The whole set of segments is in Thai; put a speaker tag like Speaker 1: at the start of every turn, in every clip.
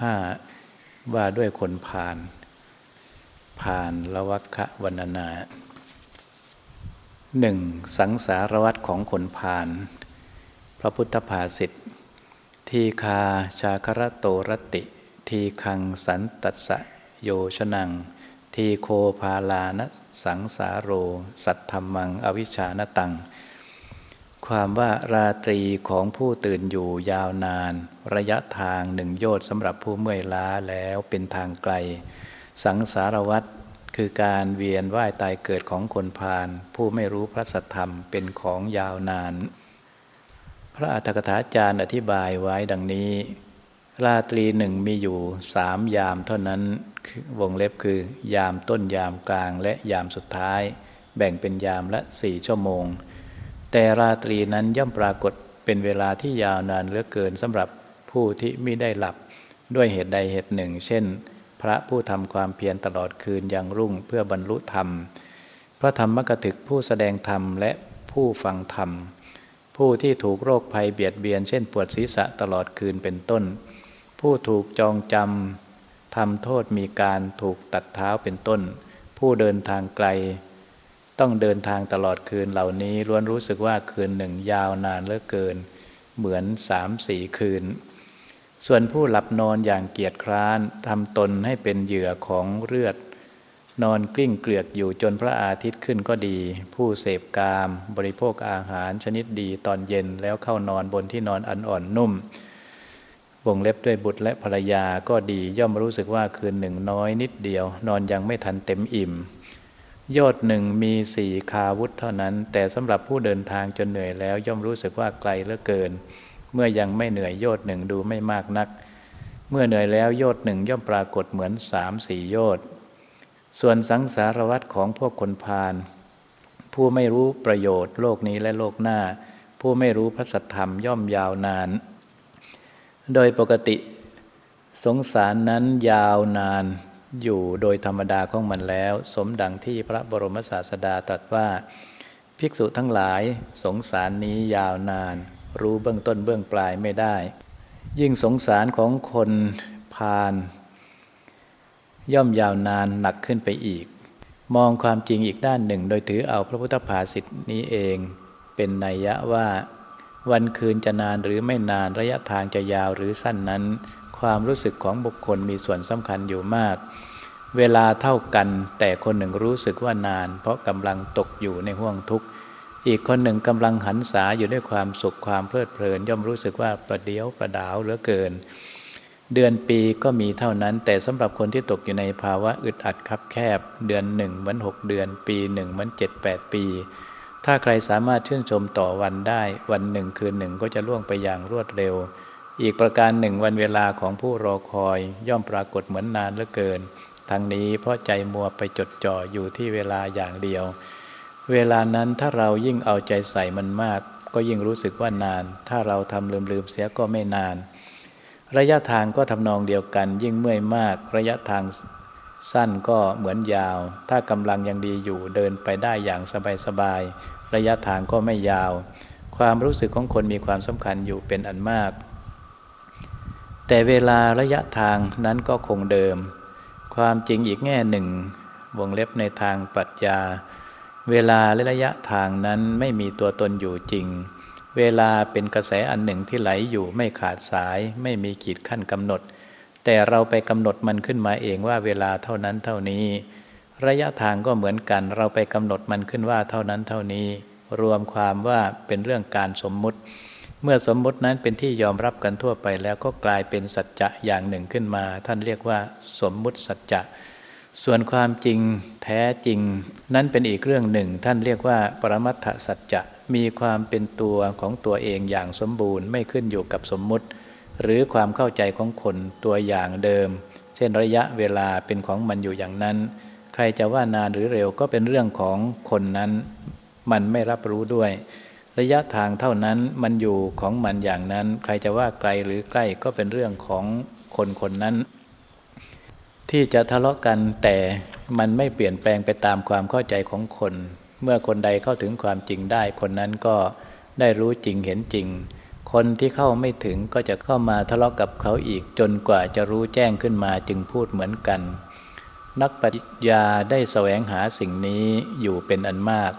Speaker 1: ห้าว่าด้วยคนผ่าน ผ่านละวัคควันนาหนึ่งสังสารวัตของคนผ่าน พระพุทธภาษิตทีคาชาครโตรติ ทีคังสันตัสะโยชนัง ทีโคพาลานสังสาโร สัตธรรมัง อวิชานตัง ความว่าราตรีของผู้ตื่นอยู่ยาวนาน ระยะทางหนึ่งโยชน์สำหรับผู้เมื่อยล้าแล้วเป็นทางไกล สังสารวัตรคือการเวียนว่ายตายเกิดของคนพาลผู้ไม่รู้พระสัทธรรมเป็นของยาวนาน พระอัฏฐกถาจารย์อธิบายไว้ดังนี้ ราตรีหนึ่งมีอยู่สามยามเท่านั้นวงเล็บคือ ยามต้นยามกลางและยามสุดท้าย แบ่งเป็นยามละสี่ชั่วโมง แต่ราตรีนั้นย่อมปรากฏเป็นเวลาที่ยาวนานเหลือเกินสำหรับผู้ที่ไม่ได้หลับด้วยเหตุใดเหตุหนึ่ง เช่น พระผู้ทำความเพียรตลอดคืนยังรุ่งเพื่อบรรลุธรรม พระธรรมกถึกผู้แสดงธรรมและผู้ฟังธรรม ผู้ที่ถูกโรคภัยเบียดเบียน เช่นปวดศีรษะตลอดคืนเป็นต้น ผู้ถูกจองจำทำโทษมีการถูกตัดเท้าเป็นต้น ผู้เดินทางไกล ต้องเดินทางตลอดคืนเหล่านี้ล้วนรู้สึกว่าคืนหนึ่งยาวนานเหลือเกิน เหมือนสามสี่คืน ส่วนผู้หลับนอนอย่างเกียจคร้านทำตนให้เป็นเหยื่อของเลือด นอนกลิ้งเกลือกอยู่จนพระอาทิตย์ขึ้นก็ดี ผู้เสพกาม บริโภคอาหารชนิดดีตอนเย็นแล้วเข้านอนบนที่นอนอันอ่อนนุ่มวงเล็บด้วยบุตรและภรรยาก็ดีย่อมรู้สึกว่าคืนหนึ่งน้อยนิดเดียว นอนยังไม่ทันเต็มอิ่ม ยอดหนึ่งมีสี่คาวุธเท่านั้น แต่สำหรับผู้เดินทางจนเหนื่อยแล้ว ย่อมรู้สึกว่าไกลเหลือเกิน เมื่อยังไม่เหนื่อยโยดหนึ่งดูไม่มากนัก เมื่อเหนื่อยแล้วโยดหนึ่งย่อมปรากฏเหมือนสามสี่โยดส่วนสังสารวัตรของพวกคนพาลผู้ไม่รู้ประโยชน์โลกนี้และโลกหน้า ผู้ไม่รู้พระสัทธรรมย่อมยาวนาน โดยปกติ สงสารนั้นยาวนาน อยู่โดยธรรมดาของมันแล้ว สมดังที่พระบรมศาสดาตรัสว่า ภิกษุทั้งหลายสงสารนี้ยาวนาน รู้เบื้องต้นเบื้องปลายไม่ได้ ยิ่งสงสารของคนพาลย่อมยาวนานหนักขึ้นไปอีก มองความจริงอีกด้านหนึ่ง โดยถือเอาพระพุทธภาษิตนี้เอง เป็นนัยยะว่า วันคืนจะนานหรือไม่นานระยะทางจะยาวหรือสั้นนั้น ความรู้สึกของบุคคลมีส่วนสำคัญอยู่มาก เวลาเท่ากันแต่คนหนึ่งรู้สึกว่านาน เพราะกำลังตกอยู่ในห่วงทุกข์ อีกคนหนึ่งกำลังหันษาอยู่ด้วยความสุขความเพลิดเพลิน ย่อมรู้สึกว่าประเดียวประดาวเหลือเกิน เดือนปีก็มีเท่านั้น แต่สำหรับคนที่ตกอยู่ในภาวะอึดอัดคับแคบ เดือนหนึ่งเหมือนหกเดือน ปีหนึ่งเหมือนเจ็ดแปดปีถ้าใครสามารถชื่นชมต่อวันได้ วันหนึ่งคืนหนึ่งก็จะล่วงไปอย่างรวดเร็ว อีกประการหนึ่งวันเวลาของผู้รอคอยย่อมปรากฏเหมือนนานเหลือเกิน ทั้งนี้เพราะใจมัวไปจดจ่ออยู่ที่เวลาอย่างเดียว เวลานั้นถ้าเรายิ่งเอาใจใส่มันมาก ก็ยิ่งรู้สึกว่านาน ถ้าเราทำลืมๆเสียก็ไม่นาน ระยะทางก็ทำนองเดียวกัน ยิ่งเมื่อยมาก ระยะทางสั้นก็เหมือนยาว ถ้ากำลังยังดีอยู่เดินไปได้อย่างสบายๆระยะทางก็ไม่ยาว ความรู้สึกของคนมีความสำคัญอยู่เป็นอันมาก แต่เวลาระยะทางนั้นก็คงเดิม ความจริงอีกแง่หนึ่ง วงเล็บในทางปรัชญา เวลาและระยะทางนั้นไม่มีตัวตนอยู่จริง เวลาเป็นกระแสอันหนึ่งที่ไหลอยู่ไม่ขาดสาย ไม่มีขีดขั้นกำหนด แต่เราไปกำหนดมันขึ้นมาเองว่าเวลาเท่านั้นเท่านี้ ระยะทางก็เหมือนกัน เราไปกำหนดมันขึ้นว่าเท่านั้นเท่านี้ รวมความว่าเป็นเรื่องการสมมุติ เมื่อสมมุตินั้นเป็นที่ยอมรับกันทั่วไปแล้วก็กลายเป็นสัจจะอย่างหนึ่งขึ้นมา ท่านเรียกว่าสมมุติสัจจะ ส่วนความจริงแท้จริง นั้นเป็นอีกเรื่องหนึ่ง ท่านเรียกว่า ปรมัตถสัจจะมีความเป็นตัวของตัวเองอย่างสมบูรณ์ไม่ขึ้นอยู่กับสมมุติ หรือความเข้าใจของคนตัวอย่างเดิม เช่นระยะเวลาเป็นของมันอยู่อย่างนั้น ใครจะว่านานหรือเร็วก็เป็นเรื่องของคนนั้น มันไม่รับรู้ด้วย ระยะทางเท่านั้นมันอยู่ของมันอย่างนั้น ใครจะว่าไกลหรือใกล้ก็เป็นเรื่องของคนคนนั้น ที่จะทะเลาะกันแต่มันไม่เปลี่ยนแปลงไปตามความเข้าใจของคน เมื่อคนใดเข้าถึงความจริงได้ คนนั้นก็ได้รู้จริงเห็นจริง คนที่เข้าไม่ถึงก็จะเข้ามาทะเลาะกับเขาอีกจนกว่าจะรู้แจ้งขึ้นมาจึงพูดเหมือนกัน นักปริญญาได้แสวงหาสิ่งนี้อยู่เป็นอันมาก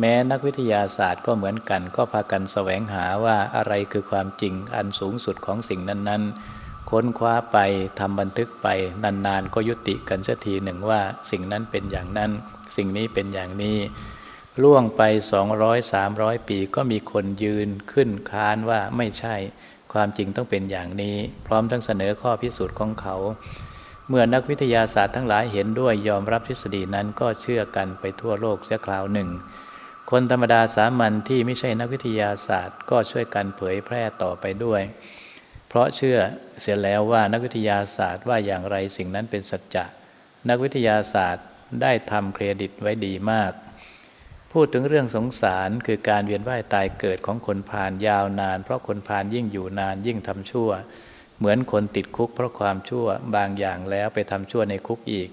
Speaker 1: แม้นักวิทยาศาสตร์ก็เหมือนกัน ก็พากันแสวงหาว่าอะไรคือความจริงอันสูงสุดของสิ่งนั้น ๆ ค้นคว้าไปทำบันทึกไปนานๆ ก็ยุติกันสักทีหนึ่งว่า สิ่งนั้นเป็นอย่างนั้น สิ่งนี้เป็นอย่างนี้ล่วงไป 200-300 ปีก็มีคนยืนขึ้นค้านว่าไม่ใช่ ความจริงต้องเป็นอย่างนี้ พร้อมทั้งเสนอข้อพิสูจน์ของเขา เมื่อนักวิทยาศาสตร์ทั้งหลายเห็นด้วยยอมรับทฤษฎีนั้นก็เชื่อกันไปทั่วโลกเสียคราวหนึ่ง คนธรรมดาสามัญที่ไม่ใช่นักวิทยาศาสตร์ ก็ช่วยกันเผยแพร่ต่อไปด้วย เพราะเชื่อเสียแล้วว่านักวิทยาศาสตร์ว่าอย่างไรสิ่งนั้นเป็นสัจจะ นักวิทยาศาสตร์ได้ทำเครดิตไว้ดีมาก พูดถึงเรื่องสงสารคือการเวียนว่ายตายเกิดของคนพาลยาวนาน เพราะคนพาลยิ่งอยู่นานยิ่งทำชั่ว เหมือนคนติดคุกเพราะความชั่วบางอย่างแล้วไปทำชั่วในคุกอีก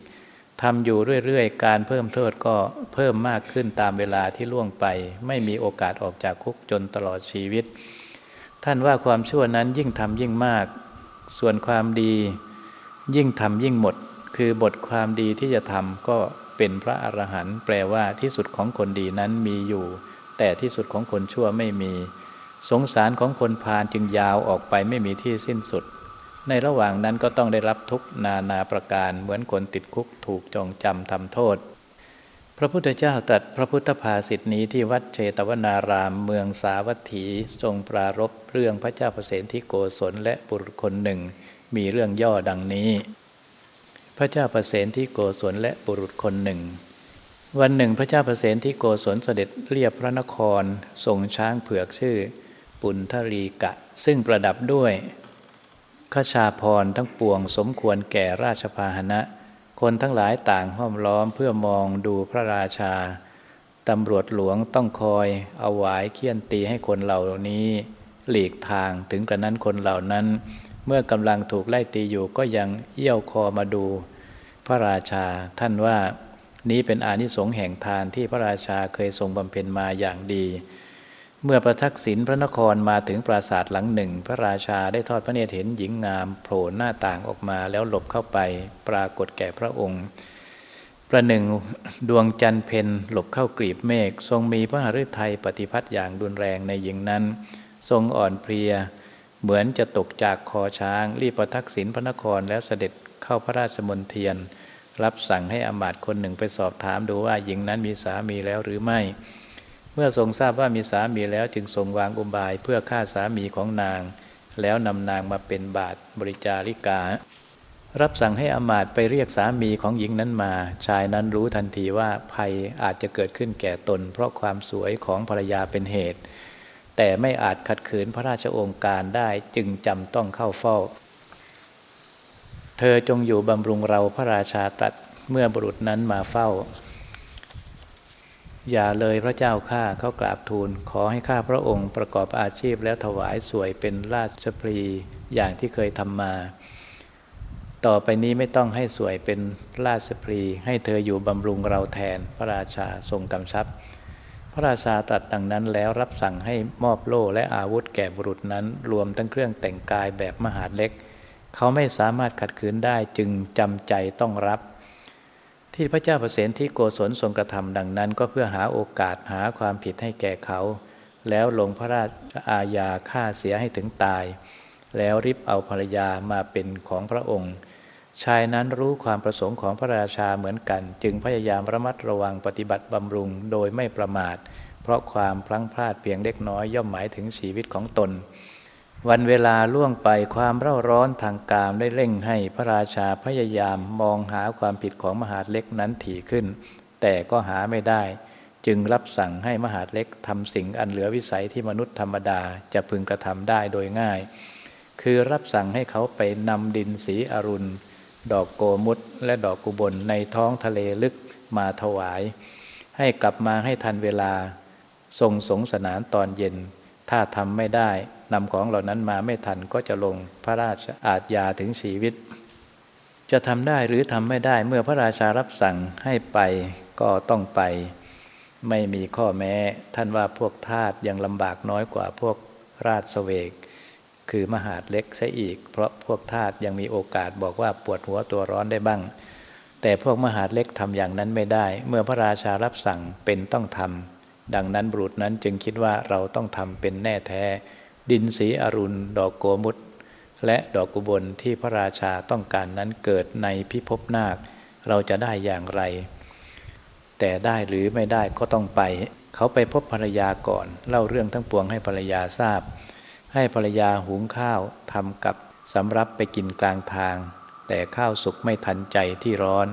Speaker 1: ทำอยู่เรื่อยๆ การเพิ่มโทษก็เพิ่มมากขึ้นตามเวลาที่ล่วงไป ไม่มีโอกาสออกจากคุกจนตลอดชีวิต ท่านว่าความชั่วนั้นยิ่งทำยิ่งมาก ส่วนความดี ยิ่งทำยิ่งหมด คือบทความดีที่จะทำก็เป็นพระอรหันต์แปลว่าที่สุดของคนดีนั้นมีอยู่ แต่ที่สุดของคนชั่วไม่มี สงสารของคนพาลจึงยาวออกไปไม่มีที่สิ้นสุด ในระหว่างนั้นก็ต้องได้รับทุกนานาประการเหมือนคนติดคุกถูกจองจำทำโทษ พระพุทธเจ้าตรัสพระพุทธภาษิตนี้ที่วัดเชตวนารามเมืองสาวัตถีทรงปรารบเรื่องพระเจ้าเปรตที่โกศลและบุรุษคนหนึ่ง มีเรื่องย่อดังนี้ พระเจ้าเประเสนที่โกศลและบุรุษคนหนึ่ง วันหนึ่งพระเจ้าเประเสนที่โกศลเสด็จเรียบพระนครทรงช้างเผือกชื่อ ปุณทรีกะ ซึ่งประดับด้วย ขชาพรทั้งปวงสมควรแก่ราชพาหนะ คนทั้งหลายต่างห้อมล้อมเพื่อมองดูพระราชา ตำรวจหลวงต้องคอยเอาหวายเคี่ยนตีให้คนเหล่านี้ หลีกทางถึงกระนั้นคนเหล่านั้น เมื่อกำลังถูกไล่ตีอยู่ก็ยังเอี้ยวคอมาดู พระราชาท่านว่านี้เป็นอานิสงส์แห่งทานที่พระราชาเคยทรงบำเพ็ญมาอย่างดี เมื่อประทักษิณพระนครมาถึงปราสาทหลังหนึ่ง พระราชาได้ทอดพระเนตรเห็นหญิงงามโผล่หน้าต่างออกมาแล้วหลบเข้าไปปรากฏแก่พระองค์ ประหนึ่งดวงจันทร์เพนหลบเข้ากรีบเมฆทรงมีพระหฤทัยปฏิพัติอย่างดุนแรงในหญิงนั้น ทรงอ่อนเพลีย เหมือนจะตกจากคอช้าง รีบประทักษิณพระนครแล้วเสด็จเข้าพระราชมนเทียน รับสั่งให้อมาตคนหนึ่งไปสอบถามดูว่าหญิงนั้นมีสามีแล้วหรือไม่ เมื่อทรงทราบว่ามีสามีแล้วจึงทรงวางอุบายเพื่อฆ่าสามีของนาง แล้วนำนางมาเป็นบาทบริจาริกา รับสั่งให้อมาตไปเรียกสามีของหญิงนั้นมา ชายนั้นรู้ทันทีว่าภัยอาจจะเกิดขึ้นแก่ตน เพราะความสวยของภรรยาเป็นเหตุ แต่ไม่อาจขัดขืนพระราชโองการได้จึงจำต้องเข้าเฝ้า เธอจงอยู่บำรุงเราพระราชาตัดเมื่อบุรุษนั้นมาเฝ้า อย่าเลยพระเจ้าข้าเขากราบทูล ขอให้ข้าพระองค์ประกอบอาชีพแล้วถวายสวยเป็นราชพรีอย่างที่เคยทำมา ต่อไปนี้ไม่ต้องให้สวยเป็นราชพรีให้เธออยู่บำรุงเราแทนพระราชาทรงกำชับ พระราชาตัดดังนั้นแล้วรับสั่งให้มอบโล่และอาวุธแก่บุรุษนั้น รวมทั้งเครื่องแต่งกายแบบมหาเล็ก เขาไม่สามารถขัดขืนได้จึงจำใจต้องรับ ที่พระเจ้าประเสนที่โกศลทรงกระทำดังนั้น ก็เพื่อหาโอกาสหาความผิดให้แก่เขา แล้วลงพระราชอาญาฆ่าเสียให้ถึงตาย แล้วริบเอาภรรยามาเป็นของพระองค์ ชายนั้นรู้ความประสงค์ของพระราชาเหมือนกัน จึงพยายามระมัดระวังปฏิบัติบำรุงโดยไม่ประมาท เพราะความพลั้งพลาดเพียงเล็กน้อยย่อมหมายถึงชีวิตของตน วันเวลาล่วงไปความเร่าร้อนทางกามได้เร่งให้พระราชาพยายามมองหาความผิดของมหาเล็กนั้นถี่ขึ้น แต่ก็หาไม่ได้ จึงรับสั่งให้มหาเล็กทำสิ่งอันเหลือวิสัยที่มนุษย์ธรรมดาจะพึงกระทำได้โดยง่าย คือรับสั่งให้เขาไปนำดินสีอรุณ ดอกโกมุตและดอกกุบลในท้องทะเลลึกมาถวาย ให้กลับมาให้ทันเวลาทรงสงสนานตอนเย็น ถ้าทำไม่ได้นำของเหล่านั้นมาไม่ทันก็จะลงพระราชอาญาถึงชีวิต จะทำได้หรือทำไม่ได้เมื่อพระราชารับสั่งให้ไปก็ต้องไป ไม่มีข้อแม้ ท่านว่าพวกทาสยังลำบากน้อยกว่าพวกราชสเวก คือมหาดเล็กซะอีก เพราะพวกทาสยังมีโอกาสบอกว่าปวดหัวตัวร้อนได้บ้าง แต่พวกมหาดเล็กทำอย่างนั้นไม่ได้ เมื่อพระราชารับสั่งเป็นต้องทำ ดังนั้นบุรุษนั้นจึงคิดว่าเราต้องทำเป็นแน่แท้ ดินสีอรุณ ดอกโกมุตและดอกกุบลที่พระราชาต้องการนั้นเกิดในพิภพนาค เราจะได้อย่างไร แต่ได้หรือไม่ได้ก็ต้องไป เขาไปพบภรรยาก่อน เล่าเรื่องทั้งปวงให้ภรรยาทราบ ให้ภรรยาหุงข้าวทำกับสำรับไปกินกลางทาง แต่ข้าวสุกไม่ทันใจที่ร้อน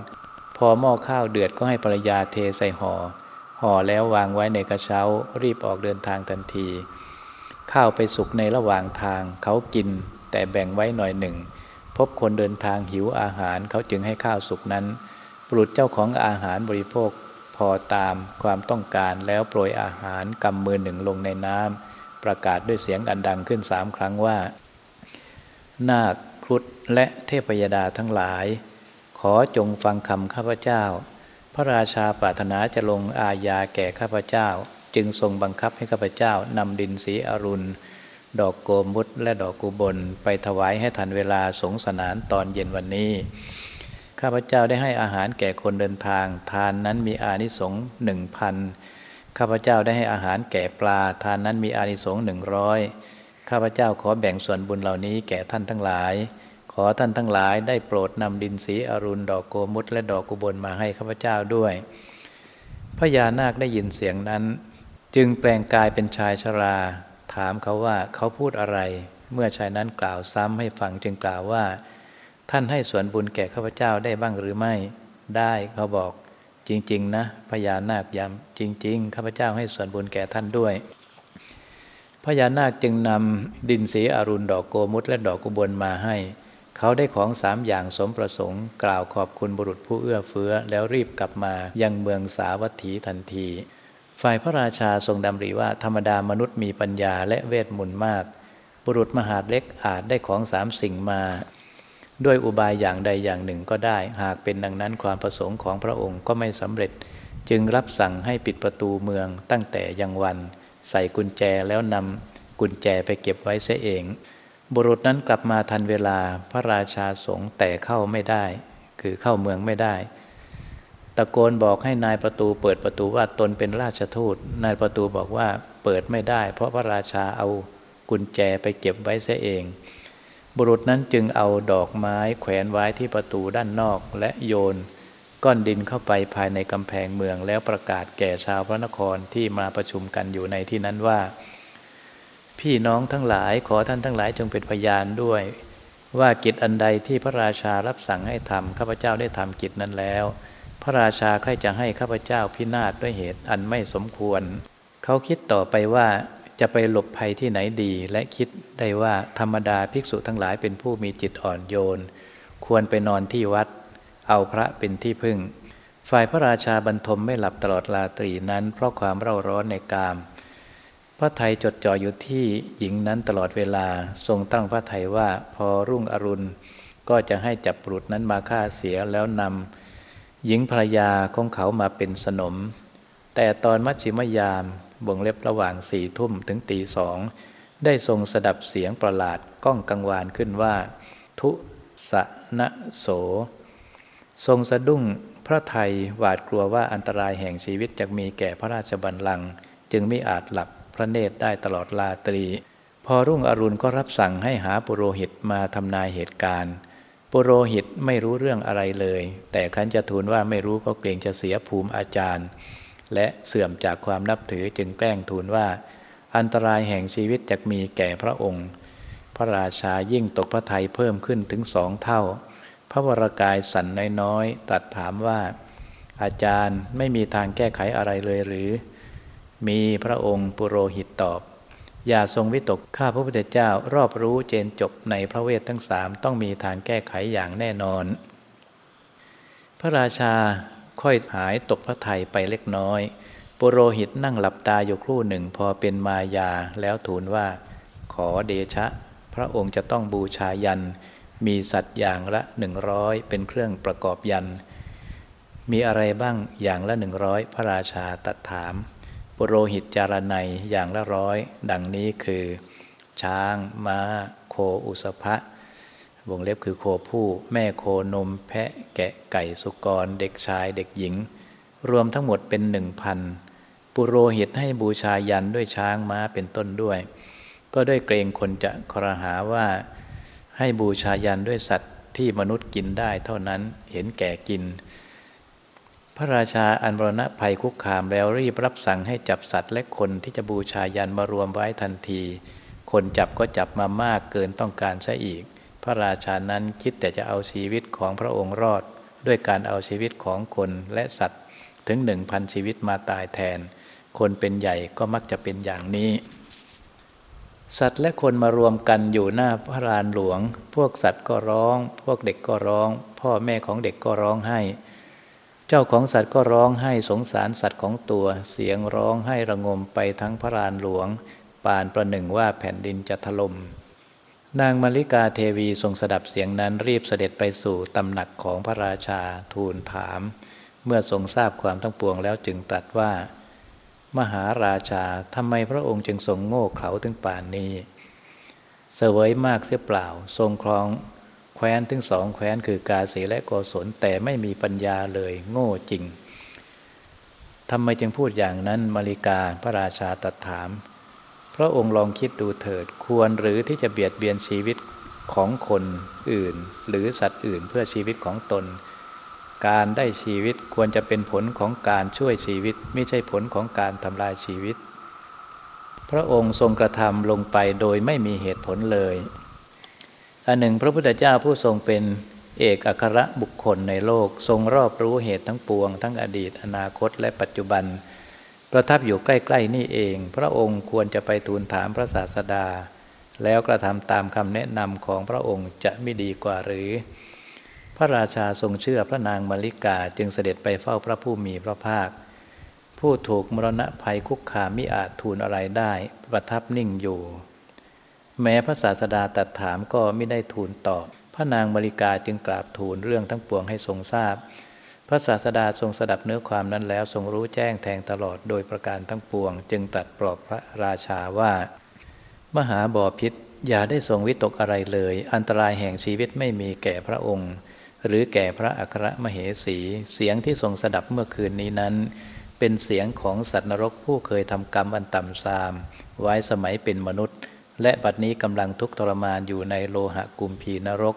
Speaker 1: พอหม้อข้าวเดือดก็ให้ภรรยาเทใส่ห่อ ห่อแล้ววางไว้ในกระเช้า รีบออกเดินทางทันที ข้าวไปสุกในระหว่างทางเขากิน แต่แบ่งไว้หน่อยหนึ่ง พบคนเดินทางหิวอาหารเขาจึงให้ข้าวสุกนั้นบุรุษเจ้าของอาหารบริโภคพอตามความต้องการแล้วโปรยอาหารกำมือหนึ่งลงในน้ำประกาศด้วยเสียงอันดังขึ้นสามครั้งว่า นาคครุฑและเทพยดาทั้งหลาย ขอจงฟังคำข้าพเจ้า ระราชาปรารถนาจะลงอาญาแก่ข้าพเจ้า จึงทรงบังคับให้ข้าพเจ้านำดินสีอรุณ ดอกโกมุตและดอกกุบล ไปถวายให้ทันเวลาสงสนานตอนเย็นวันนี้ ข้าพเจ้าได้ให้อาหารแก่คนเดินทาง ทานนั้นมีอานิสงส์หนึ่งพันข้าพเจ้าได้ให้อาหารแก่ปลา ทานนั้นมีอานิสงส์หนึ่งร้อยข้าพเจ้าขอแบ่งส่วนบุญเหล่านี้แก่ท่านทั้งหลาย อท่านทั้งหลายได้โปรดนำดินสีอรุณดอกโกมุตและดอกกุบลมาให้ข้าพเจ้าด้วย พญานาคได้ยินเสียงนั้น จึงแปลงกายเป็นชายชรา ถามเขาว่าเขาพูดอะไร เมื่อชายนั้นกล่าวซ้ำให้ฟังจึงกล่าวว่า ท่านให้ส่วนบุญแก่ข้าพเจ้าได้บ้างหรือไม่ ได้เขาบอก จริง ๆ นะ พญานาคย้ำจริง ๆข้าพเจ้าให้ส่วนบุญแก่ท่านด้วยพญานาคจึงนำดินสีอรุณดอกโกมุตและดอกกุบลมาให้ เขาได้ของสามอย่างสมประสงค์ กล่าวขอบคุณบุรุษผู้เอื้อเฟื้อ แล้วรีบกลับมายังเมืองสาวัตถีทันที ฝ่ายพระราชาทรงดำริว่าธรรมดามนุษย์มีปัญญาและเวทมนต์มาก บุรุษมหาดเล็กอาจได้ของสามสิ่งมา ด้วยอุบายอย่างใดอย่างหนึ่งก็ได้ หากเป็นดังนั้นความประสงค์ของพระองค์ก็ไม่สำเร็จ จึงรับสั่งให้ปิดประตูเมืองตั้งแต่ยังวัน ใส่กุญแจแล้วนำกุญแจไปเก็บไว้เสียเอง บุรุษนั้นกลับมาทันเวลาพระราชาสงแต่เข้าไม่ได้ คือเข้าเมืองไม่ได้ ตะโกนบอกให้นายประตูเปิดประตูว่าตนเป็นราชทูต นายประตูบอกว่าเปิดไม่ได้ เพราะพระราชาเอากุญแจไปเก็บไว้เสียเอง บุรุษนั้นจึงเอาดอกไม้แขวนไว้ที่ประตูด้านนอกและโยน ก้อนดินเข้าไปภายในกำแพงเมืองแล้วประกาศแก่ชาวพระนครที่มาประชุมกันอยู่ในที่นั้นว่า พี่น้องทั้งหลายขอท่านทั้งหลายจงเป็นพยานด้วย ว่ากิจอันใดที่พระราชารับสั่งให้ทำข้าพเจ้าได้ทำกิจนั้นแล้ว พระราชาใครจะให้ข้าพเจ้าพินาศด้วยเหตุอันไม่สมควร เขาคิดต่อไปว่าจะไปหลบภัยที่ไหนดี และคิดได้ว่าธรรมดาภิกษุทั้งหลายเป็นผู้มีจิตอ่อนโยน ควรไปนอนที่วัด เอาพระเป็นที่พึ่ง ฝ่ายพระราชาบรรทมไม่หลับตลอดราตรีนั้น เพราะความเร่าร้อนในกาม พระไทยจดจ่ออยู่ที่หญิงนั้นตลอดเวลาทรงตั้งพระไทยว่าพอรุ่งอรุณ ก็จะให้จับปลุดนั้นมาฆ่าเสียแล้วนำหญิงภรรยาของเขามาเป็นสนม แต่ตอนมัชชิมยามบ่งเล็บระหว่างสี่ทุ่มถึงตีสองได้ทรงสดับเสียงประหลาดก้องกังวานขึ้นว่า ทุสนะโส ทรงสะดุ้งพระไทยหวาดกลัวว่าอันตรายแห่งชีวิตจะมีแก่พระราชบัลลังก์จึงไม่อาจหลับ ระเนตรได้ตลอดลาตรี พอรุ่งอรุณก็รับสั่งให้หาปุโรหิตมาทำนายเหตุการณ์ ปุโรหิตไม่รู้เรื่องอะไรเลย แต่ครั้นจะทูลว่าไม่รู้ก็เกรงจะเสียภูมิอาจารย์ และเสื่อมจากความนับถือจึงแกล้งทูลว่า อันตรายแห่งชีวิตจะมีแก่พระองค์ พระราชายิ่งตกพระทัยเพิ่มขึ้นถึงสองเท่า พระวรากายสั่นน้อยๆตรัสถามว่าอาจารย์ไม่มีทางแก้ไขอะไรเลยหรือ มีพระองค์ปุโรหิตตอบ อย่าทรงวิตกข้าพระพุทธเจ้ารอบรู้เจนจบในพระเวททั้งสามต้องมีทางแก้ไขอย่างแน่นอน พระราชาค่อยหายตกพระทัยไปเล็กน้อย ปุโรหิตนั่งหลับตาอยู่ครู่หนึ่งพอเป็นมายาแล้วทูลว่า ขอเดชะ พระองค์จะต้องบูชายัน มีสัตว์อย่างละหนึ่งร้อยเป็นเครื่องประกอบยัน มีอะไรบ้างอย่างละหนึ่งร้อยพระราชาตัดถาม ปุโรหิตจารนัยอย่างละร้อย ดังนี้คือ ช้างม้า โคอุสภะวงเล็บคือโคผู้ แม่โคนม แพะแกะไก่สุกร เด็กชายเด็กหญิง รวมทั้งหมดเป็นหนึ่งพันปุโรหิตให้บูชายันด้วยช้างม้าเป็นต้นด้วย ก็ด้วยเกรงคนจะครหาว่า ให้บูชายันด้วยสัตว์ที่มนุษย์กินได้เท่านั้นเห็นแก่กิน พระราชาอันบรณะภัยคุกคามแล้วรีบรับสั่งให้จับสัตว์และคนที่จะบูชายันมารวมไว้ทันที คนจับก็จับมามากเกินต้องการซะอีก พระราชานั้นคิดแต่จะเอาชีวิตของพระองค์รอด ด้วยการเอาชีวิตของคนและสัตว์ถึงหนึ่งพันชีวิตมาตายแทน คนเป็นใหญ่ก็มักจะเป็นอย่างนี้สัตว์และคนมารวมกันอยู่หน้าพระลานหลวง พวกสัตว์ก็ร้อง พวกเด็กก็ร้อง พ่อแม่ของเด็กก็ร้องไห้ เจ้าของสัตว์ก็ร้องไห้สงสารสัตว์ของตัว เสียงร้องไห้ระงมไปทั้งพระลานหลวงปานประหนึ่งว่าแผ่นดินจะถลม่มนางมาริกาเทวีทรงสดับเสียงนั้นรีบเสด็จไปสู่ตำหนักของพระราชาทูลถาม เมื่อทรงทราบความทั้งปวงแล้วจึงตรัสว่า มหาราชาทำไมพระองค์จึงทรงโง่เขลาถึงป่านนี้ เสวยมากเสียเปล่า ทรงครอง แคว้นถึงสองแคว้นคือกาสีและโกศลแต่ไม่มีปัญญาเลยโง่จริงทำไมจึงพูดอย่างนั้นมาริกาพระราชาตรัสถาม พระองค์ลองคิดดูเถิดควรหรือที่จะเบียดเบียนชีวิตของคนอื่น หรือสัตว์อื่นเพื่อชีวิตของตน การได้ชีวิตควรจะเป็นผลของการช่วยชีวิต ไม่ใช่ผลของการทำลายชีวิต พระองค์ทรงกระทำลงไปโดยไม่มีเหตุผลเลย อันหนึ่งพระพุทธเจ้าผู้ทรงเป็นเอกอัครบุคคลในโลกทรงรอบรู้เหตุทั้งปวง ทั้งอดีต อนาคตและปัจจุบัน ประทับอยู่ใกล้ ๆ นี่เอง พระองค์ควรจะไปทูลถามพระศาสดา แล้วกระทำตามคำแนะนำของพระองค์จะไม่ดีกว่าหรือ พระราชาทรงเชื่อพระนางมาริกาจึงเสด็จไปเฝ้าพระผู้มีพระภาค ผู้ถูกมรณะภัยคุกคามมิอาจทูลอะไรได้ ประทับนิ่งอยู่ แม้พระศาสดาตรัสถามก็ไม่ได้ทูลตอบ พระนางมาริกาจึงกราบทูลเรื่องทั้งปวงให้ทรงทราบ พระศาสดาทรงสดับเนื้อความนั้นแล้วทรงรู้แจ้งแทงตลอดโดยประการทั้งปวง จึงตรัสปลอบพระราชาว่า มหาบอพิษอย่าได้ทรงวิตกอะไรเลย อันตรายแห่งชีวิตไม่มีแก่พระองค์ หรือแก่พระอัครมเหสี เสียงที่ทรงสดับเมื่อคืนนี้นั้น เป็นเสียงของสัตว์นรกผู้เคยทำกรรมอันต่ำทราม ไว้สมัยเป็นมนุษย์ และบัดนี้กำลังทุกข์ทรมานอยู่ในโลหะกุมพีนรก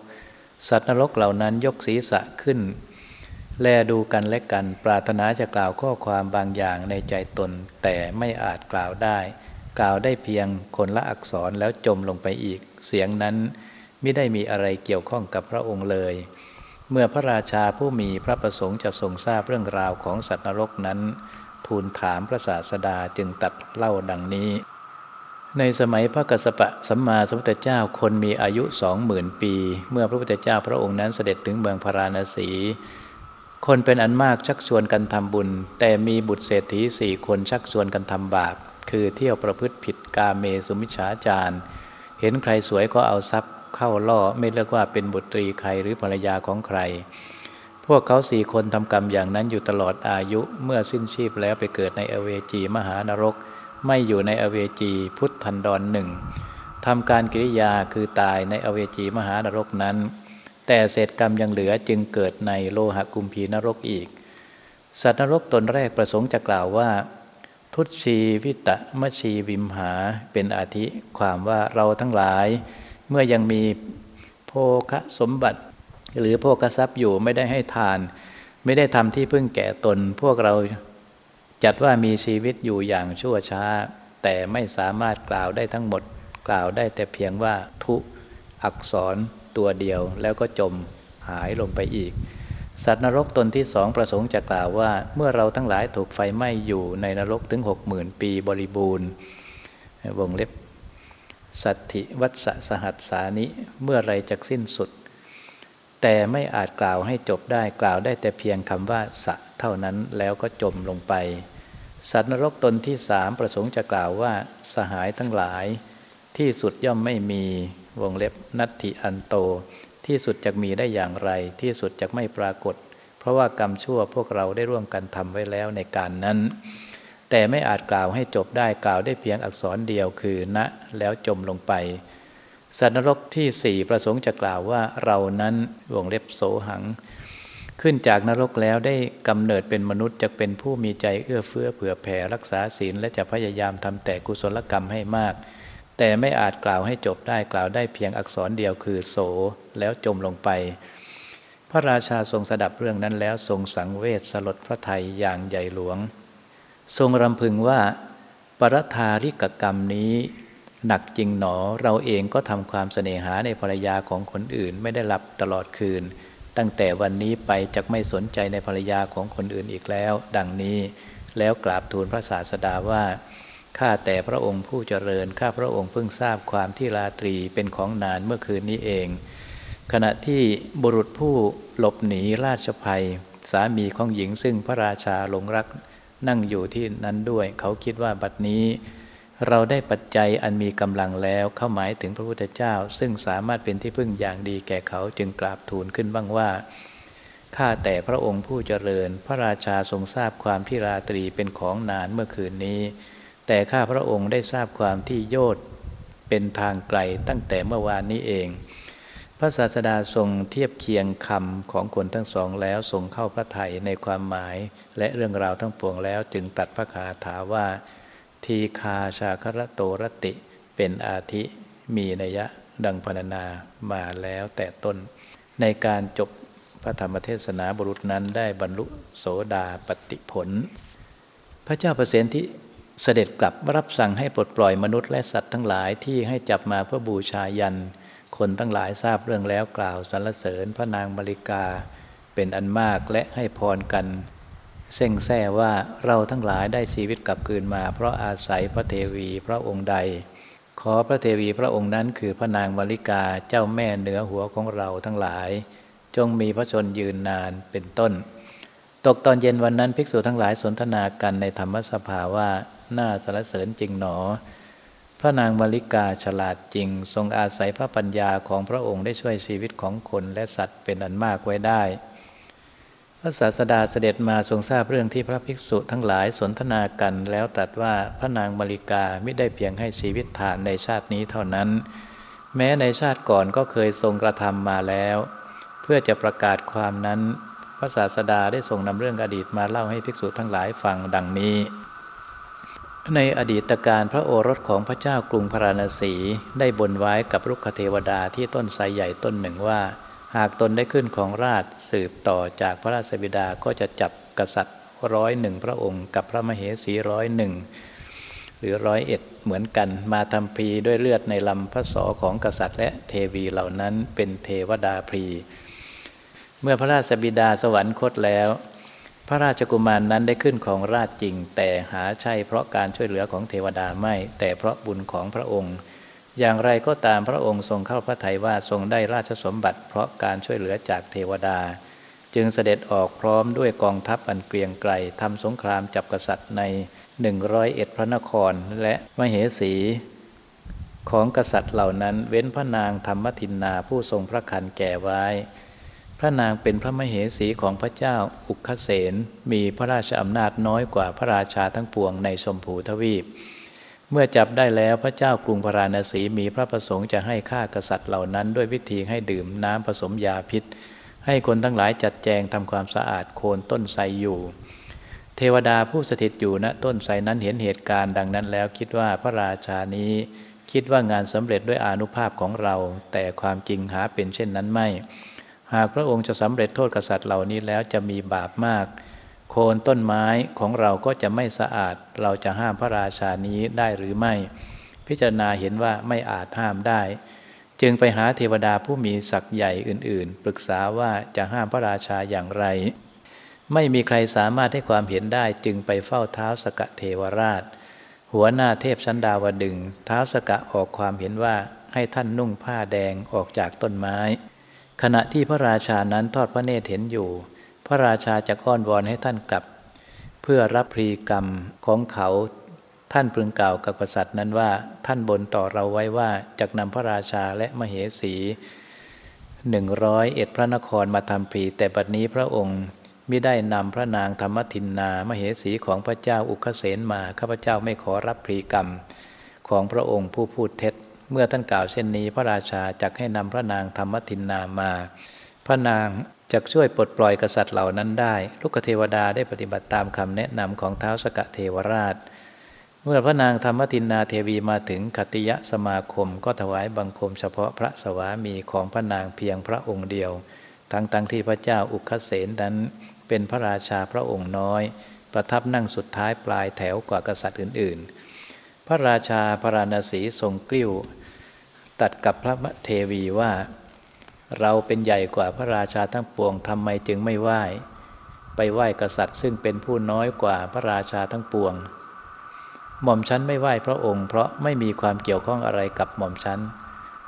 Speaker 1: สัตว์นรกเหล่านั้นยกศีรษะขึ้น แลดูกันและกัน ปรารถนาจะกล่าวข้อความบางอย่างในใจตน แต่ไม่อาจกล่าวได้ กล่าวได้เพียงคนละอักษรแล้วจมลงไปอีก เสียงนั้นไม่ได้มีอะไรเกี่ยวข้องกับพระองค์เลย เมื่อพระราชาผู้มีพระประสงค์จะทรงทราบเรื่องราวของสัตว์นรกนั้น ทูลถามพระศาสดาจึงตัดเล่าดังนี้ ในสมัยพระกสปะสัมมาสัมพุทธเจ้าคนมีอายุสองหมื่นปี เมื่อพระพุทธเจ้าพระองค์นั้นเสด็จถึงเมืองพาราณสี คนเป็นอันมากชักชวนกันทำบุญ แต่มีบุตรเศรษฐีสี่คนชักชวนกันทำบาป คือเที่ยวประพฤติผิดกาเมสุมิชฌาจารเห็นใครสวยก็เอาทรัพย์เข้าล่อไม่เลือกว่าเป็นบุตรีใครหรือภรรยาของใคร พวกเขาสี่คนทำกรรมอย่างนั้นอยู่ตลอดอายุเมื่อสิ้นชีพแล้วไปเกิดในเอเวจีมหานรก ไม่อยู่ในอเวจีพุทธันดรหนึ่งทำการกิริยาคือตายในอเวจีมหานรกนั้น แต่เศษกรรมยังเหลือจึงเกิดในโลหะกุมพีนรกอีก สัตว์นรกตนแรกประสงค์จะกล่าวว่า ทุตชีวิตะมชีวิมหาเป็นอาทิความว่าเราทั้งหลาย เมื่อยังมีโภคสมบัติ หรือโภคทรัพย์อยู่ไม่ได้ให้ทาน ไม่ได้ทำที่พึ่งแก่ตนพวกเรา จัดว่ามีชีวิตอยู่อย่างชั่วช้า แต่ไม่สามารถกล่าวได้ทั้งหมด กล่าวได้แต่เพียงว่าทุอักษรตัวเดียวแล้วก็จมหายลงไปอีก สัตว์นรกตนที่สองประสงค์จะกล่าวว่า เมื่อเราทั้งหลายถูกไฟไหม้อยู่ในนรกถึงหกหมื่นปีบริบูรณ์วงเล็บ สัตถิวัตสสหัสสานิเมื่อไรจะสิ้นสุด แต่ไม่อาจกล่าวให้จบได้กล่าวได้แต่เพียงคำว่าสะ เท่านั้นแล้วก็จมลงไป สัตว์นรกตนที่สามประสงค์จะกล่าวว่าสหายทั้งหลาย ที่สุดย่อมไม่มีวงเล็บนัตถิอันโต ที่สุดจะมีได้อย่างไร ที่สุดจะไม่ปรากฏ เพราะว่ากรรมชั่วพวกเราได้ร่วมกันทำไว้แล้วในการนั้น แต่ไม่อาจกล่าวให้จบได้กล่าวได้เพียงอักษรเดียวคือณแล้วจมลงไปสัตว์นรกที่สี่ประสงค์จะกล่าวว่าเรานั้นวงเล็บโสหัง ขึ้นจากนรกแล้วได้กำเนิดเป็นมนุษย์จะเป็นผู้มีใจเอื้อเฟื้อเผื่อแผ่รักษาศีลและจะพยายามทำแต่กุศลกรรมให้มาก แต่ไม่อาจกล่าวให้จบได้กล่าวได้เพียงอักษรเดียวคือโสแล้วจมลงไป พระราชาทรงสดับเรื่องนั้นแล้วทรงสังเวชสลดพระไทยอย่างใหญ่หลวง ทรงรำพึงว่าปรธาริกกรรมนี้หนักจริงหนอเราเองก็ทำความเสน่หาในภรรยาของคนอื่นไม่ได้หลับตลอดคืน ตั้งแต่วันนี้ไปจะไม่สนใจในภรรยาของคนอื่นอีกแล้ว ดังนี้แล้วกราบทูลพระศาสดาว่าข้าแต่พระองค์ผู้เจริญข้าพระองค์เพิ่งทราบความที่ราตรีเป็นของนานเมื่อคืนนี้เอง ขณะที่บุรุษผู้หลบหนีราชภัย สามีของหญิงซึ่งพระราชาหลงรักนั่งอยู่ที่นั้นด้วย เขาคิดว่าบัดนี้ เราได้ปัจจัยอันมีกำลังแล้วเข้าหมายถึงพระพุทธเจ้า ซึ่งสามารถเป็นที่พึ่งอย่างดีแก่เขาจึงกราบทูลขึ้นบ้างว่าข้าแต่พระองค์ผู้เจริญ พระราชาทรงทราบความที่ราตรีเป็นของนานเมื่อคืนนี้ แต่ข้าพระองค์ได้ทราบความที่โยดเป็นทางไกลตั้งแต่เมื่อวานนี้เอง พระศาสดาทรงเทียบเคียงคำของคนทั้งสองแล้วทรงเข้าพระทัยในความหมาย และเรื่องราวทั้งปวงแล้วจึงตัดพระคาถาว่า ทีคาชาครโตรติเป็นอาทิมีนัยะดังพรรณนามาแล้วแต่ต้น ในการจบพระธรรมเทศนาบุรุษนั้นได้บรรลุโสดาปติผล พระเจ้าประเสนที่เสด็จกลับรับสั่งให้ปลดปล่อยมนุษย์และสัตว์ทั้งหลายที่ให้จับมาเพื่อบูชายัน คนทั้งหลายทราบเรื่องแล้วกล่าวสรรเสริญพระนางมาริกา เป็นอันมากและให้พรกัน เส้งแซ่ว่าเราทั้งหลายได้ชีวิตกลับคืนมา เพราะอาศัยพระเทวีพระองค์ใด ขอพระเทวีพระองค์นั้นคือพระนางมาริกาเจ้าแม่เหนือหัวของเราทั้งหลาย จงมีพระชนยืนนานเป็นต้น ตกตอนเย็นวันนั้นภิกษุทั้งหลายสนทนากันในธรรมสภาว่าน่าสรรเสริญจริงหนอ พระนางมาริกาฉลาดจริง ทรงอาศัยพระปัญญาของพระองค์ได้ช่วยชีวิตของคนและสัตว์เป็นอันมากไว้ได้ พระศาสดาเสด็จมาทรงทราบเรื่องที่พระภิกษุทั้งหลายสนทนากันแล้วตัดว่าพระนางมาริกาไม่ได้เพียงให้ชีวิตทานในชาตินี้เท่านั้น แม้ในชาติก่อนก็เคยทรงกระทำมาแล้ว เพื่อจะประกาศความนั้น พระศาสดาได้ทรงนำเรื่องอดีตมาเล่าให้ภิกษุทั้งหลายฟังดังนี้ ในอดีตการพระโอรสของพระเจ้ากรุงพาราณสีได้บนไว้กับรุกขเทวดาที่ต้นไทรใหญ่ต้นหนึ่งว่า หากตนได้ขึ้นของราชสืบต่อจากพระราชบิดาก็จะจับกษัตริย์ร้อยหนึ่งพระองค์ กับพระมเหสีร้อยหนึ่งหรือร้อยเอ็ดเหมือนกันมาทำพีด้วยเลือดในลำพระศอของกษัตริย์ และเทวีเหล่านั้นเป็นเทวดาพรีเมื่อพระราชบิดาสวรรคตแล้ว พระราชกุมารนนั้นได้ขึ้นของราชจริง แต่หาใช่เพราะการช่วยเหลือของเทวดาไม่ แต่เพราะบุญของพระองค์ อย่างไรก็ตามพระองค์ทรงเข้าพระทัยว่าทรงได้ราชสมบัติ เพราะการช่วยเหลือจากเทวดา จึงเสด็จออกพร้อมด้วยกองทัพอันเกรียงไกรทำสงครามจับกษัตริย์ในหนึ่งร้อยเอ็ดพระนครและมเหสี ของกษัตริย์เหล่านั้นเว้นพระนางธรรมทินนาผู้ทรงพระคันแก่ไว้ พระนางเป็นพระมเหสีของพระเจ้าอุคเสนมีพระราชอำนาจน้อยกว่าพระราชาทั้งปวงในชมพูทวีป เมื่อจับได้แล้วพระเจ้ากรุงพาราณสีมีพระประสงค์จะให้ฆ่ากษัตริย์เหล่านั้น ด้วยวิธีให้ดื่มน้ำผสมยาพิษ ให้คนทั้งหลายจัดแจงทำความสะอาดโคนต้นไทรอยู่ เทวดาผู้สถิตอยู่ณต้นไทรนั้นเห็นเหตุการณ์ดังนั้นแล้วคิดว่าพระราชานี้คิดว่างานสำเร็จด้วยอนุภาพของเรา แต่ความจริงหาเป็นเช่นนั้นไม่ หากพระองค์จะสำเร็จโทษกษัตริย์เหล่านี้แล้วจะมีบาปมาก โคนต้นไม้ของเราก็จะไม่สะอาด เราจะห้ามพระราชานี้ได้หรือไม่ พิจารณาเห็นว่าไม่อาจห้ามได้ จึงไปหาเทวดาผู้มีศักย์ใหญ่อื่น ๆ ปรึกษาว่าจะห้ามพระราชาอย่างไร ไม่มีใครสามารถให้ความเห็นได้จึงไปเฝ้าเท้าสกะเทวราช หัวหน้าเทพชั้นดาวดึงเท้าสกะออกความเห็นว่าให้ท่านนุ่งผ้าแดงออกจากต้นไม้ ขณะที่พระราชานั้นทอดพระเนตรเห็นอยู่ ระราชาจะอ้อนวอนให้ท่านกลับ เพื่อรับพรีกรรมของเขาท่านพึงกล่าวกับกษัตริย์นั้นว่าท่านบนต่อเราไว้ว่าจะนำพระราชาและมเหสีหนึ่งร้อยเอ็ดพระนครมาทำพรีแต่บัดนี้พระองค์มิได้นำพระนางธรรมทินนามเหสีของพระเจ้าอุคเสนมาข้าพเจ้าไม่ขอรับพรีกรรมของพระองค์ผู้พูดเท็จ เมื่อท่านกล่าวเช่นนี้พระราชาจักให้นำพระนางธรรมทินนามา พระนาง จะช่วยปลดปล่อยกษัตริย์เหล่านั้นได้ ลูกเทวดาได้ปฏิบัติตามคำแนะนำของเท้าสกเทวราช เมื่อพระนางธรรมทินนาเทวีมาถึงคติยสมาคม ก็ถวายบังคมเฉพาะพระสวามีของพระนางเพียงพระองค์เดียว ทั้งทั้งที่พระเจ้าอุคเสนนั้น เป็นพระราชาพระองค์น้อย ประทับนั่งสุดท้ายปลายแถวกว่ากษัตริย์อื่น ๆ พระราชาพระราณสีทรงกลิ้ว ตัดกับพระเทวีว่า เราเป็นใหญ่กว่าพระราชาทั้งปวงทำไมจึงไม่ไหว้ ไปไหว้กษัตริย์ ซึ่งเป็นผู้น้อยกว่าพระราชาทั้งปวง หม่อมชั้นไม่ไหว้พระองค์ เพราะไม่มีความเกี่ยวข้องอะไรกับหม่อมชั้น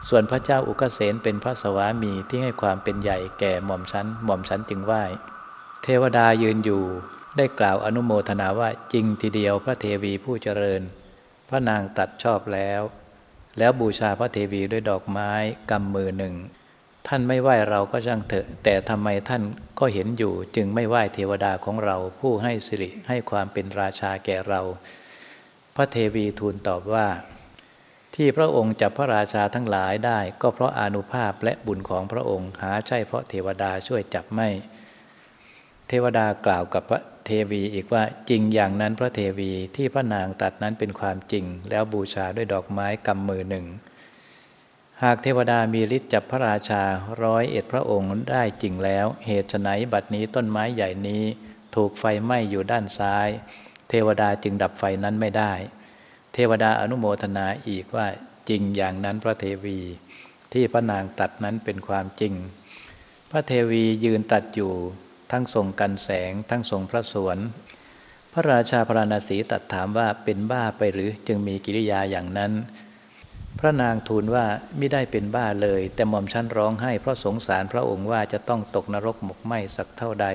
Speaker 1: ส่วนพระเจ้าอุกเสนเป็นพระสวามีที่ให้ความเป็นใหญ่แก่หม่อมชั้น หม่อมชั้นจึงไหว้ เทวดายืนอยู่ได้กล่าวอนุโมทนาว่าจริงทีเดียวพระเทวีผู้เจริญ พระนางตัดชอบแล้ว แล้วบูชาพระเทวีด้วยดอกไม้กำมือหนึ่ง ท่านไม่ไหว้เราก็ช่างเถอะ แต่ทำไมท่านก็เห็นอยู่ จึงไม่ไหว้เทวดาของเรา ผู้ให้สิริให้ความเป็นราชาแก่เรา พระเทวีทูลตอบว่า ที่พระองค์จับพระราชาทั้งหลายได้ ก็เพราะอนุภาพและบุญของพระองค์หาใช่เพราะเทวดาช่วยจับไม่ เทวดากล่าวกับพระเทวีอีกว่าจริงอย่างนั้นพระเทวีที่พระนางตัดนั้นเป็นความจริง แล้วบูชาด้วยดอกไม้กำมือหนึ่ง หากเทวดามีฤทธิ์จับพระราชาร้อยเอ็ดพระองค์ได้จริงแล้ว เหตุไนบัดนี้ต้นไม้ใหญ่นี้ ถูกไฟไหม้อยู่ด้านซ้าย เทวดาจึงดับไฟนั้นไม่ได้ เทวดาอนุโมทนาอีกว่าจริงอย่างนั้นพระเทวี ที่พระนางตัดนั้นเป็นความจริง พระเทวียืนตัดอยู่ ทั้งทรงกันแสง ทั้งทรงพระสวน พระราชาพระนาสีตัดถามว่าเป็นบ้าไปหรือจึงมีกิริยาอย่างนั้น พระนางทูลว่าไม่ได้เป็นบ้าเลย แต่หม่อมชั้นร้องให้เพราะสงสารพระองค์ว่าจะต้องตกนรกหมกไหมสักเท่าใด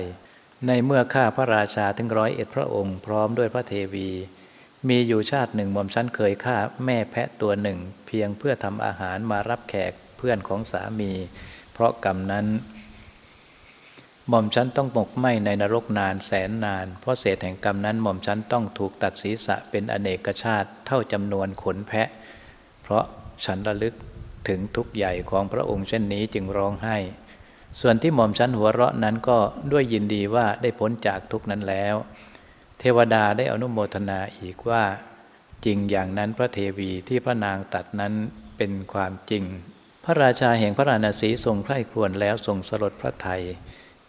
Speaker 1: ในเมื่อข้าพระราชาถึงร้อยเอ็ดพระองค์พร้อมด้วยพระเทวี มีอยู่ชาติหนึ่งหม่อมชั้นเคยฆ่าแม่แพะตัวหนึ่ง เพียงเพื่อทำอาหารมารับแขกเพื่อนของสามี เพราะกรรมนั้นหม่อมชั้นต้องหมกไหมในนรกนานแสนนาน เพราะเศษแห่งกรรมนั้นหม่อมชั้นต้องถูกตัดศีรษะเป็นอเนกชาติ เท่าจำนวนขนแพะ เพราะฉันระลึกถึงทุกใหญ่ของพระองค์เช่นนี้จึงร้องไห้ ส่วนที่หม่อมชั้นหัวเราะนั้นก็ด้วยยินดีว่าได้พ้นจากทุกนั้นแล้ว เทวดาได้อนุโมทนาอีกว่า จริงอย่างนั้นพระเทวีที่พระนางตัดนั้นเป็นความจริง พระราชาแห่งพระราณสีทรงใคร่ครวญแล้วทรงสลดพระไทย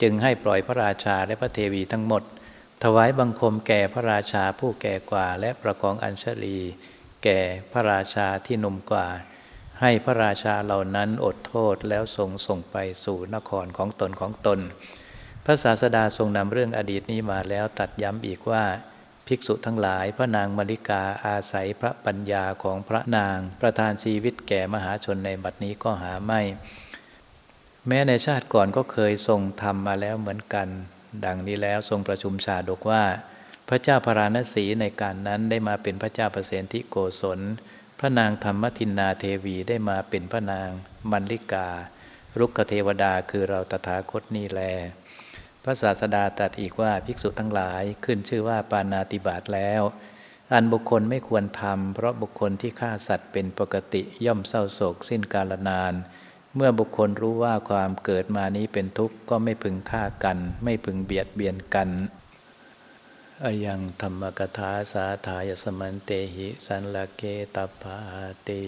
Speaker 1: จึงให้ปล่อยพระราชาและพระเทวีทั้งหมด ถวายบังคมแก่พระราชาผู้แก่กว่าและประกองอัญชลี แก่พระราชาที่หนุ่มกว่า ให้พระราชาเหล่านั้นอดโทษแล้วส่งส่งไปสู่นครของตนของตน พระศาสดาทรงนำเรื่องอดีตนี้มาแล้วตัดย้ำอีกว่าภิกษุทั้งหลายพระนางมริกาอาศัยพระปัญญาของพระนาง ประทานชีวิตแก่มหาชนในบัดนี้ก็หาไม่ แม้ในชาติก่อนก็เคยทรงทำมาแล้วเหมือนกัน ดังนี้แล้วทรงประชุมชาดกว่า พระเจ้าพราณสีในการนั้นได้มาเป็นพระเจ้าเปรตทิโกศล พระนางธรรมทินนาเทวีได้มาเป็นพระนางมันลิกา รุกขเทวดาคือเราตถาคตนี่แล พระศาสดาตรัสอีกว่าภิกษุทั้งหลายขึ้นชื่อว่าปานาติบาตแล้ว อันบุคคลไม่ควรทำเพราะบุคคลที่ฆ่าสัตว์เป็นปกติย่อมเศร้าโศกสิ้นกาลนาน เมื่อบุคคลรู้ว่าความเกิดมานี้เป็นทุกข์ก็ไม่พึงฆ่ากัน ไม่พึงเบียดเบียนกัน อายังธรรมกถาสาธายสมันเตหิ สันละเกตปาติ